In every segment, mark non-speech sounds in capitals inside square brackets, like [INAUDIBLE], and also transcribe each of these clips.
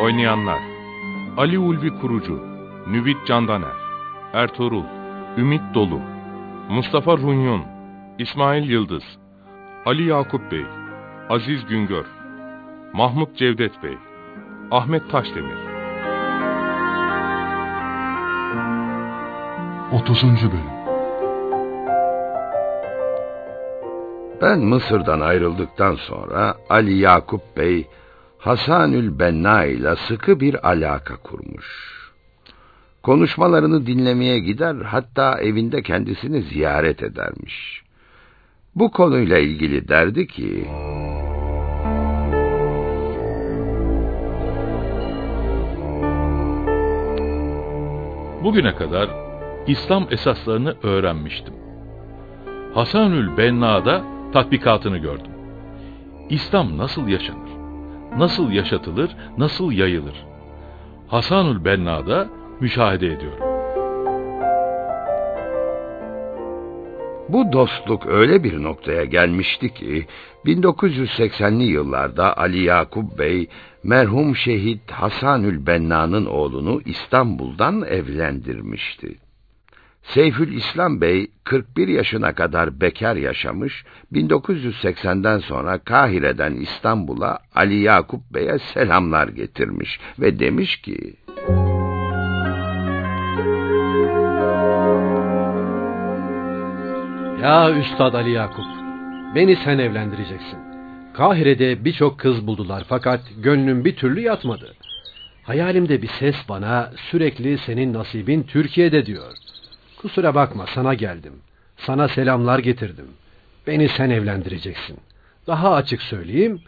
Oynayanlar Ali Ulvi Kurucu Nüvit Candaner Ertuğrul Ümit Dolu Mustafa Runyon İsmail Yıldız Ali Yakup Bey Aziz Güngör Mahmut Cevdet Bey Ahmet Taşdemir 30. Bölüm Ben Mısır'dan ayrıldıktan sonra Ali Yakup Bey Hasanül Benna ile sıkı bir alaka kurmuş. Konuşmalarını dinlemeye gider hatta evinde kendisini ziyaret edermiş. Bu konuyla ilgili derdi ki... Bugüne kadar İslam esaslarını öğrenmiştim. Hasanül Benna'da tatbikatını gördüm. İslam nasıl yaşanır? Nasıl yaşatılır? Nasıl yayılır? Hasanül Benna'da müşahede ediyorum. Bu dostluk öyle bir noktaya gelmişti ki 1980'li yıllarda Ali Yakup Bey merhum şehit Hasanül Benna'nın oğlunu İstanbul'dan evlendirmişti. Seyfül İslam Bey 41 yaşına kadar bekar yaşamış, 1980'den sonra Kahire'den İstanbul'a Ali Yakup Bey'e selamlar getirmiş ve demiş ki... Ya Üstad Ali Yakup, beni sen evlendireceksin. Kahire'de birçok kız buldular fakat gönlüm bir türlü yatmadı. Hayalimde bir ses bana sürekli senin nasibin Türkiye'de diyor. Kusura bakma sana geldim. Sana selamlar getirdim. Beni sen evlendireceksin. Daha açık söyleyeyim,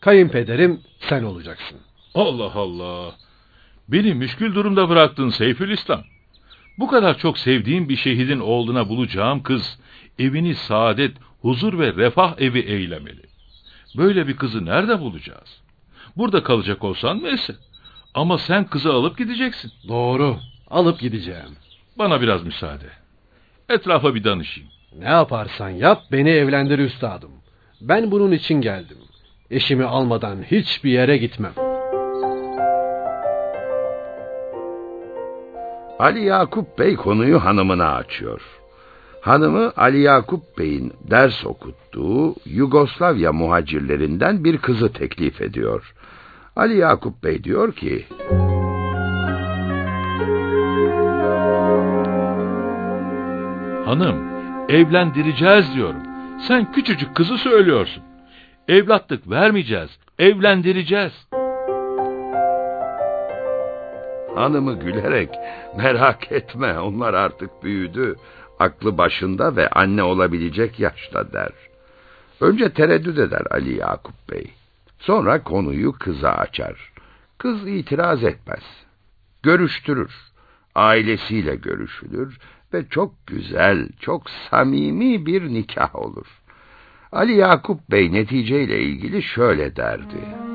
kayınpederim sen olacaksın. Allah Allah! Beni müşkül durumda bıraktın Seyfülislam. Bu kadar çok sevdiğim bir şehidin oğluna bulacağım kız, evini saadet, huzur ve refah evi eylemeli. Böyle bir kızı nerede bulacağız? Burada kalacak olsan neyse. Ama sen kızı alıp gideceksin. Doğru, alıp gideceğim. Bana biraz müsaade. Etrafa bir danışayım. Ne yaparsan yap beni evlendir üstadım. Ben bunun için geldim. Eşimi almadan hiçbir yere gitmem. Ali Yakup Bey konuyu hanımına açıyor. Hanımı Ali Yakup Bey'in ders okuttuğu Yugoslavya muhacirlerinden bir kızı teklif ediyor. Ali Yakup Bey diyor ki... Hanım, evlendireceğiz diyorum. Sen küçücük kızı söylüyorsun. Evlatlık vermeyeceğiz, evlendireceğiz. Hanımı gülerek, merak etme onlar artık büyüdü, aklı başında ve anne olabilecek yaşta der. Önce tereddüt eder Ali Yakup Bey. Sonra konuyu kıza açar. Kız itiraz etmez. Görüştürür. Ailesiyle görüşülür ve çok güzel, çok samimi bir nikah olur. Ali Yakup Bey neticeyle ilgili şöyle derdi.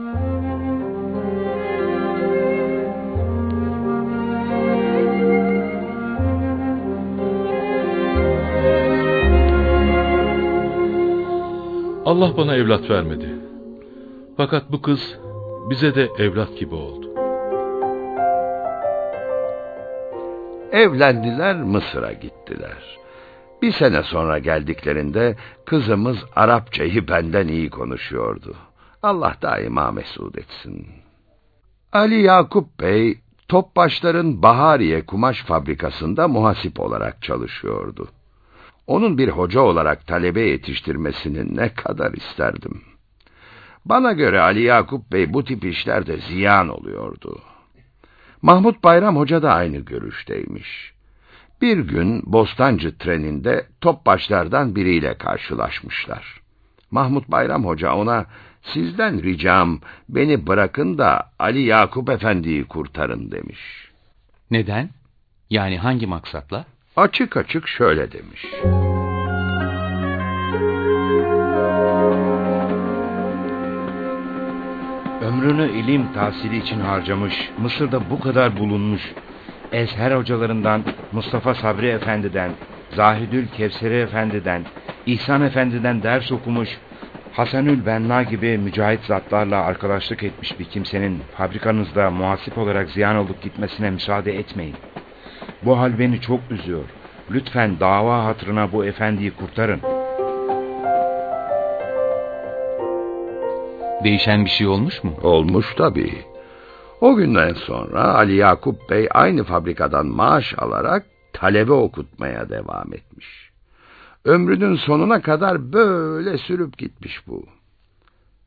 Allah bana evlat vermedi. Fakat bu kız bize de evlat gibi oldu. Evlendiler, Mısır'a gittiler. Bir sene sonra geldiklerinde kızımız Arapçayı benden iyi konuşuyordu. Allah daima mesut etsin. Ali Yakup Bey, Topbaşların Bahariye kumaş fabrikasında muhasip olarak çalışıyordu. Onun bir hoca olarak talebe yetiştirmesini ne kadar isterdim. Bana göre Ali Yakup Bey bu tip işlerde ziyan oluyordu. Mahmut Bayram Hoca da aynı görüşteymiş. Bir gün Bostancı treninde topbaşlardan biriyle karşılaşmışlar. Mahmut Bayram Hoca ona sizden ricam beni bırakın da Ali Yakup Efendi'yi kurtarın demiş. Neden? Yani hangi maksatla? Açık açık şöyle demiş. Ömrünü ilim tahsili için harcamış, Mısır'da bu kadar bulunmuş, Ezher hocalarından, Mustafa Sabri Efendi'den, Zahidül Kevseri Efendi'den, İhsan Efendi'den ders okumuş, Hasanül Benna gibi mücahit zatlarla arkadaşlık etmiş bir kimsenin fabrikanızda muhasip olarak ziyan olup gitmesine müsaade etmeyin. Bu hal beni çok üzüyor. Lütfen dava hatırına bu efendiyi kurtarın. Değişen bir şey olmuş mu? Olmuş tabii. O günden sonra Ali Yakup Bey aynı fabrikadan maaş alarak talebe okutmaya devam etmiş. Ömrünün sonuna kadar böyle sürüp gitmiş bu.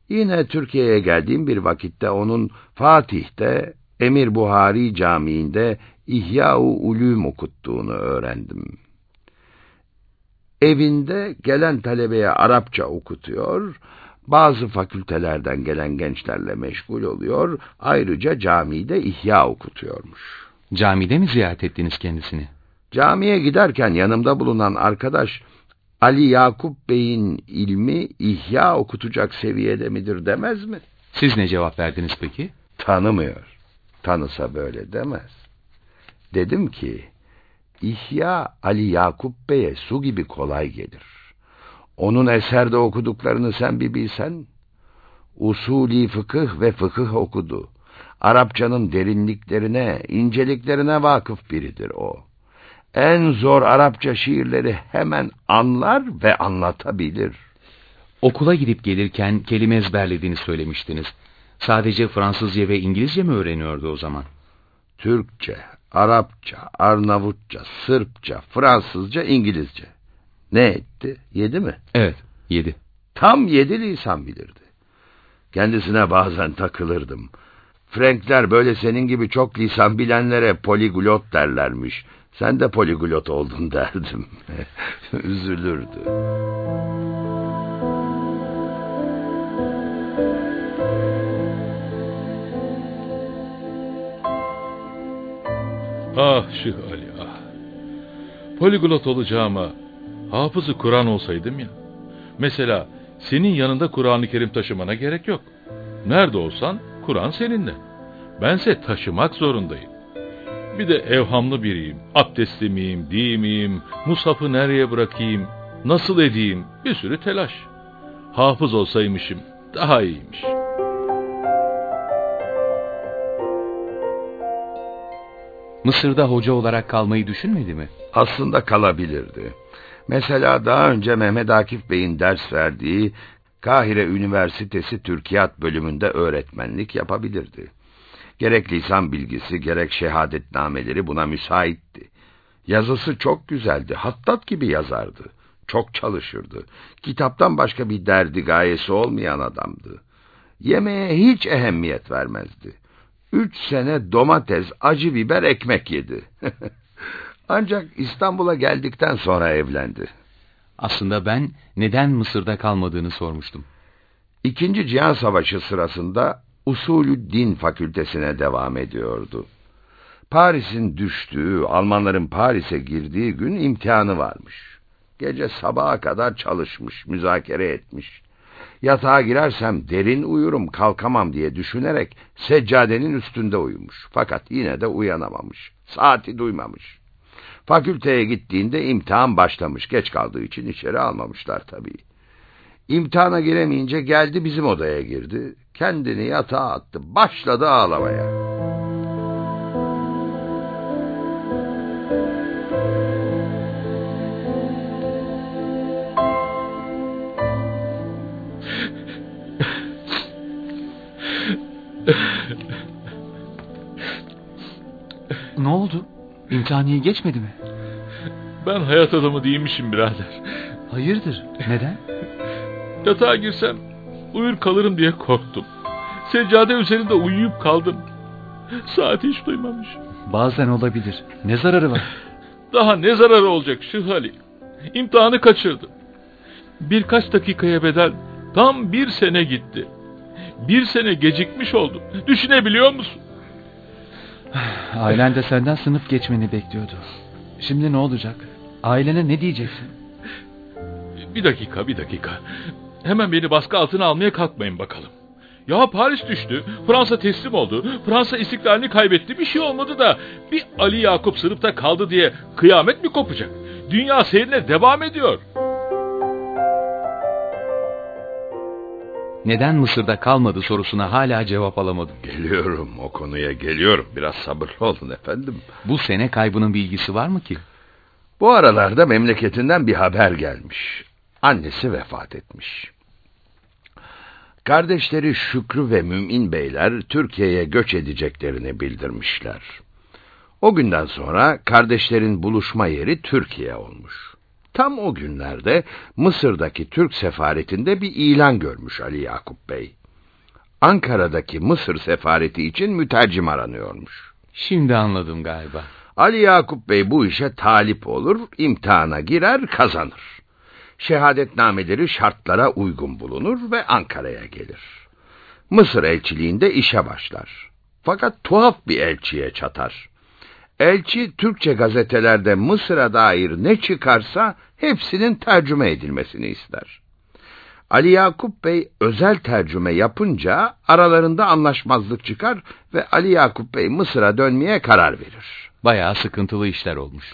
Yine Türkiye'ye geldiğim bir vakitte onun Fatih'te Emir Buhari Camii'nde İhya-u Ulûm okuttuğunu öğrendim. Evinde gelen talebeye Arapça okutuyor, bazı fakültelerden gelen gençlerle meşgul oluyor, ayrıca camide ihya okutuyormuş. Camide mi ziyaret ettiniz kendisini? Camiye giderken yanımda bulunan arkadaş, Ali Yakup Bey'in ilmi ihya okutacak seviyede midir demez mi? Siz ne cevap verdiniz peki? Tanımıyor. Tanısa böyle demez. Dedim ki, ihya Ali Yakup Bey'e su gibi kolay gelir. Onun eserde okuduklarını sen bir bilsen, usulî fıkıh ve fıkıh okudu. Arapçanın derinliklerine, inceliklerine vakıf biridir o. En zor Arapça şiirleri hemen anlar ve anlatabilir. Okula gidip gelirken kelime ezberlediğini söylemiştiniz. Sadece Fransızca ve İngilizce mi öğreniyordu o zaman? Türkçe, Arapça, Arnavutça, Sırpça, Fransızca, İngilizce. Ne etti? Yedi mi? Evet, yedi. Tam yedi lisan bilirdi. Kendisine bazen takılırdım. Frankler böyle senin gibi çok lisan bilenlere poliglot derlermiş. Sen de poliglot oldun [LAUGHS] derdim. [LAUGHS] Üzülürdü. Ah Şıh Ali ah. Poliglot olacağıma hafızı Kur'an olsaydım ya. Mesela senin yanında Kur'an-ı Kerim taşımana gerek yok. Nerede olsan Kur'an seninle. Bense taşımak zorundayım. Bir de evhamlı biriyim. Abdestli miyim, değil miyim, mushafı nereye bırakayım, nasıl edeyim, bir sürü telaş. Hafız olsaymışım daha iyiymiş. Mısır'da hoca olarak kalmayı düşünmedi mi? Aslında kalabilirdi. Mesela daha önce Mehmet Akif Bey'in ders verdiği Kahire Üniversitesi Türkiyat bölümünde öğretmenlik yapabilirdi. Gerek lisan bilgisi gerek şehadetnameleri buna müsaitti. Yazısı çok güzeldi, hattat gibi yazardı. Çok çalışırdı. Kitaptan başka bir derdi gayesi olmayan adamdı. Yemeğe hiç ehemmiyet vermezdi. Üç sene domates, acı biber, ekmek yedi. [LAUGHS] Ancak İstanbul'a geldikten sonra evlendi. Aslında ben neden Mısır'da kalmadığını sormuştum. İkinci Cihan Savaşı sırasında Usulü Din Fakültesine devam ediyordu. Paris'in düştüğü, Almanların Paris'e girdiği gün imtihanı varmış. Gece sabaha kadar çalışmış, müzakere etmiş. Yatağa girersem derin uyurum, kalkamam diye düşünerek seccadenin üstünde uyumuş. Fakat yine de uyanamamış. Saati duymamış. Fakülteye gittiğinde imtihan başlamış. Geç kaldığı için içeri almamışlar tabii. İmtihana giremeyince geldi bizim odaya girdi. Kendini yatağa attı. Başladı ağlamaya. Ne oldu? İmtihaniye geçmedi mi? Ben hayat adamı değilmişim birader. Hayırdır? Neden? Yatağa girsem uyur kalırım diye korktum. Seccade üzerinde uyuyup kaldım. Saati hiç duymamış. Bazen olabilir. Ne zararı var? Daha ne zararı olacak Şıh Ali? İmtihanı kaçırdım. Birkaç dakikaya bedel Tam bir sene gitti. Bir sene gecikmiş oldu. Düşünebiliyor musun? [SIGHS] Ailen de senden sınıf geçmeni bekliyordu. Şimdi ne olacak? Ailene ne diyeceksin? Bir dakika, bir dakika. Hemen beni baskı altına almaya kalkmayın bakalım. Ya Paris düştü, Fransa teslim oldu, Fransa istiklalini kaybetti, bir şey olmadı da bir Ali Yakup sınıfta kaldı diye kıyamet mi kopacak? Dünya seyrine devam ediyor. Neden Mısır'da kalmadı sorusuna hala cevap alamadım. Geliyorum o konuya geliyorum. Biraz sabırlı olun efendim. Bu sene kaybının bilgisi var mı ki? Bu aralarda memleketinden bir haber gelmiş. Annesi vefat etmiş. Kardeşleri Şükrü ve Mümin Beyler Türkiye'ye göç edeceklerini bildirmişler. O günden sonra kardeşlerin buluşma yeri Türkiye olmuş. Tam o günlerde Mısır'daki Türk sefaretinde bir ilan görmüş Ali Yakup Bey. Ankara'daki Mısır sefareti için mütercim aranıyormuş. Şimdi anladım galiba. Ali Yakup Bey bu işe talip olur, imtihana girer, kazanır. Şehadetnameleri şartlara uygun bulunur ve Ankara'ya gelir. Mısır elçiliğinde işe başlar. Fakat tuhaf bir elçiye çatar. Elçi Türkçe gazetelerde Mısır'a dair ne çıkarsa hepsinin tercüme edilmesini ister. Ali Yakup Bey özel tercüme yapınca aralarında anlaşmazlık çıkar ve Ali Yakup Bey Mısır'a dönmeye karar verir. Bayağı sıkıntılı işler olmuş.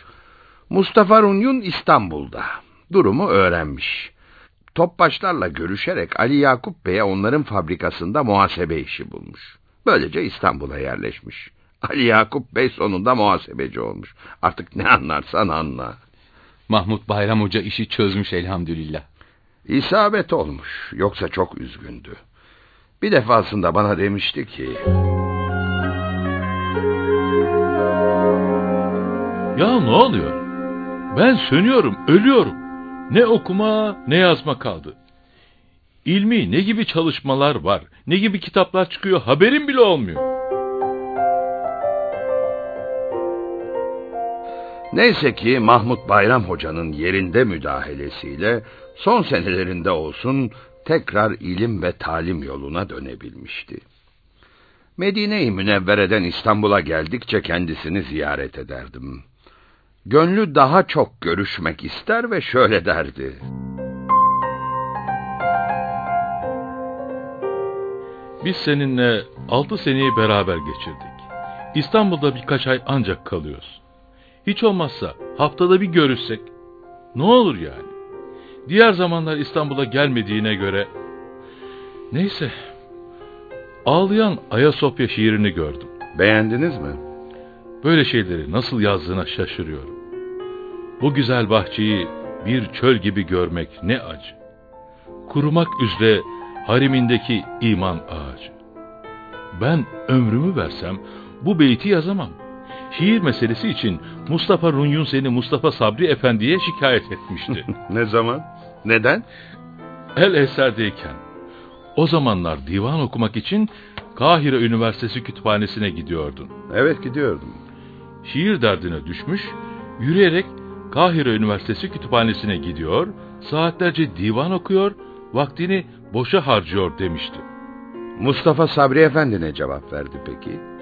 Mustafa Runyun İstanbul'da. Durumu öğrenmiş. Topbaşlarla görüşerek Ali Yakup Bey'e onların fabrikasında muhasebe işi bulmuş. Böylece İstanbul'a yerleşmiş. Ali Yakup Bey sonunda muhasebeci olmuş. Artık ne anlarsan anla. Mahmut Bayram Hoca işi çözmüş elhamdülillah. İsabet olmuş. Yoksa çok üzgündü. Bir defasında bana demişti ki... Ya ne oluyor? Ben sönüyorum, ölüyorum. Ne okuma ne yazma kaldı. İlmi ne gibi çalışmalar var, ne gibi kitaplar çıkıyor haberim bile olmuyor. Neyse ki Mahmut Bayram Hoca'nın yerinde müdahalesiyle son senelerinde olsun tekrar ilim ve talim yoluna dönebilmişti. Medine-i Münevvere'den İstanbul'a geldikçe kendisini ziyaret ederdim. Gönlü daha çok görüşmek ister ve şöyle derdi. Biz seninle altı seneyi beraber geçirdik. İstanbul'da birkaç ay ancak kalıyoruz. Hiç olmazsa haftada bir görüşsek ne olur yani? Diğer zamanlar İstanbul'a gelmediğine göre neyse ağlayan Ayasofya şiirini gördüm. Beğendiniz mi? Böyle şeyleri nasıl yazdığına şaşırıyorum. Bu güzel bahçeyi bir çöl gibi görmek ne acı. Kurumak üzere harimindeki iman ağacı. Ben ömrümü versem bu beyti yazamam. Şiir meselesi için Mustafa Runyun seni Mustafa Sabri Efendi'ye şikayet etmişti. [LAUGHS] ne zaman? Neden? El Eser'deyken. O zamanlar divan okumak için Kahire Üniversitesi kütüphanesine gidiyordun. Evet gidiyordum. Şiir derdine düşmüş, yürüyerek Kahire Üniversitesi kütüphanesine gidiyor, saatlerce divan okuyor, vaktini boşa harcıyor demişti. Mustafa Sabri Efendi ne cevap verdi peki?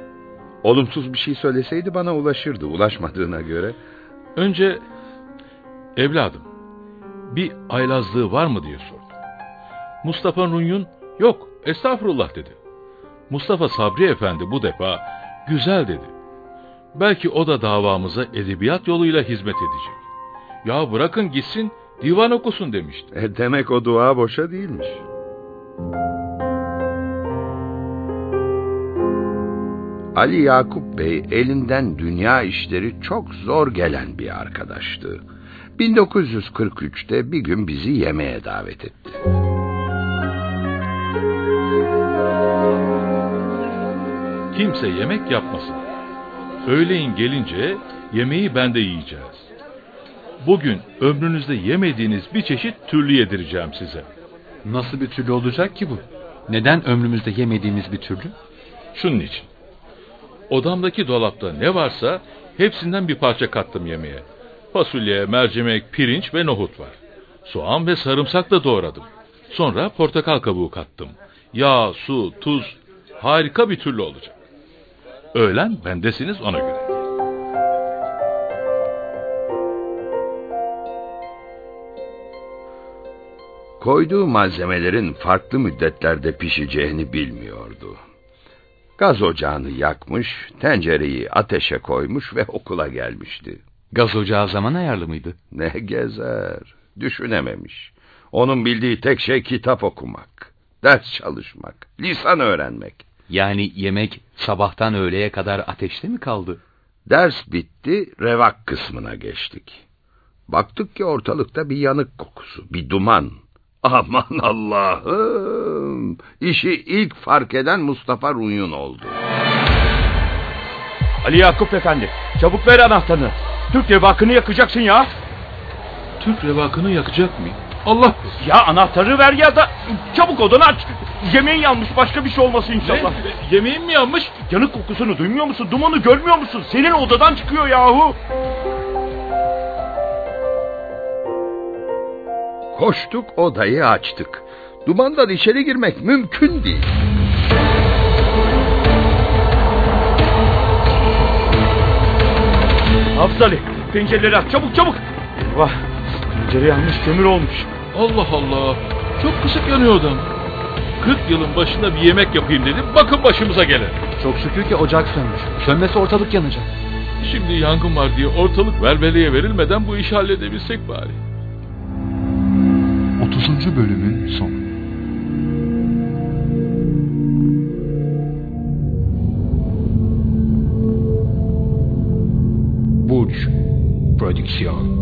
Olumsuz bir şey söyleseydi bana ulaşırdı, ulaşmadığına göre. Önce, evladım, bir aylazlığı var mı diye sordu. Mustafa Runyun, yok, estağfurullah dedi. Mustafa Sabri Efendi bu defa, güzel dedi. Belki o da davamıza edebiyat yoluyla hizmet edecek. Ya bırakın gitsin, divan okusun demişti. E demek o dua boşa değilmiş. Ali Yakup Bey elinden dünya işleri çok zor gelen bir arkadaştı. 1943'te bir gün bizi yemeğe davet etti. Kimse yemek yapmasın. Öğleyin gelince yemeği ben de yiyeceğiz. Bugün ömrünüzde yemediğiniz bir çeşit türlü yedireceğim size. Nasıl bir türlü olacak ki bu? Neden ömrümüzde yemediğimiz bir türlü? Şunun için. Odamdaki dolapta ne varsa hepsinden bir parça kattım yemeğe. Fasulye, mercimek, pirinç ve nohut var. Soğan ve sarımsak da doğradım. Sonra portakal kabuğu kattım. Yağ, su, tuz harika bir türlü olacak. Öğlen bendesiniz ona göre. Koyduğu malzemelerin farklı müddetlerde pişeceğini bilmiyordu. Gaz ocağını yakmış, tencereyi ateşe koymuş ve okula gelmişti. Gaz ocağı zaman ayarlı mıydı? Ne gezer, düşünememiş. Onun bildiği tek şey kitap okumak, ders çalışmak, lisan öğrenmek. Yani yemek sabahtan öğleye kadar ateşte mi kaldı? Ders bitti, revak kısmına geçtik. Baktık ki ortalıkta bir yanık kokusu, bir duman. Aman Allah'ım! İşi ilk fark eden Mustafa Runyun oldu. Ali Yakup Efendi, çabuk ver anahtarını. Türk revakını yakacaksın ya. Türk revakını yakacak mıyım? Allah Ya anahtarı ver ya da çabuk odanı aç. Yemeğin yanmış başka bir şey olmasın inşallah. Ne? Yemeğim mi yanmış? Yanık kokusunu duymuyor musun? Dumanı görmüyor musun? Senin odadan çıkıyor yahu. Koştuk odayı açtık. Dumandan içeri girmek mümkün değil. Hafız Ali, pencereleri aç çabuk çabuk. Eyvah, pencere yanmış kömür olmuş. Allah Allah. Çok kısık yanıyor odam. 40 yılın başında bir yemek yapayım dedim. Bakın başımıza gelen. Çok şükür ki ocak sönmüş. Sönmesi ortalık yanacak. Şimdi yangın var diye ortalık verveleye verilmeden bu işi halledebilsek bari. 30. bölümün sonu. Burç Prodüksiyon